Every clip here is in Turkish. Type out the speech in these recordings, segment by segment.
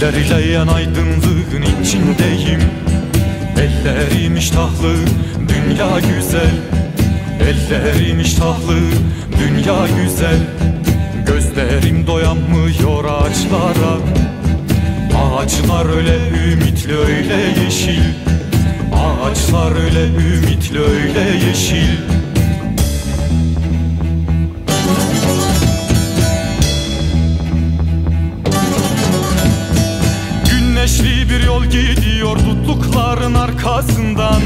İlerleyen aydınlığın içindeyim. Ellerim iştahlı, dünya güzel. Ellerim iştahlı, dünya güzel. Gözlerim doyanmıyor ağaçlara. Ağaçlar öyle ümitli öyle yeşil. Ağaçlar öyle ümitli öyle yeşil yol gidiyor tutlukların arkasından.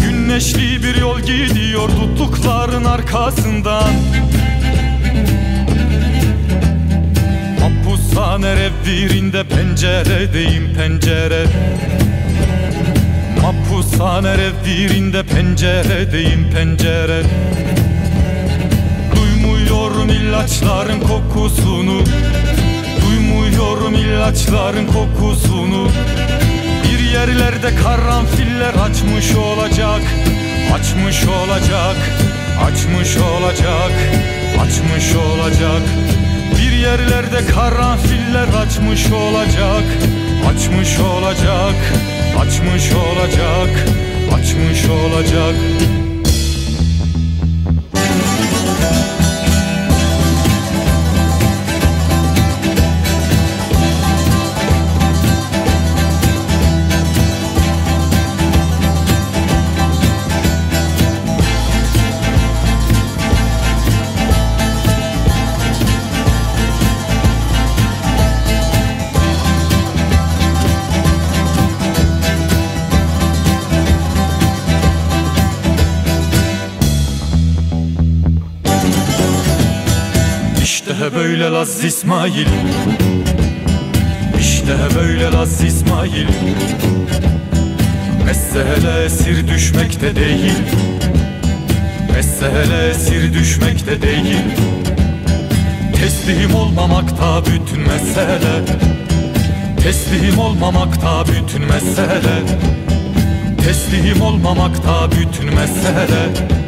Güneşli bir yol gidiyor tutlukların arkasından. Mapushane revirinde penceredeyim pencere. Mapushane revirinde penceredeyim pencere. Duymuyorum ilaçların kokusunu ilaçların kokusunu Bir yerlerde karanfiller açmış olacak Açmış olacak Açmış olacak Açmış olacak. Bir yerlerde karanfiller açmış olacak Açmış olacak Açmış olacak Açmış olacak İşte böyle Laz İsmail. İşte böyle Laz İsmail. Mesele esir düşmekte değil. Mesele esir düşmekte değil. Teslim olmamakta bütün mesele. Teslim olmamakta bütün mesele. Teslim olmamakta bütün mesele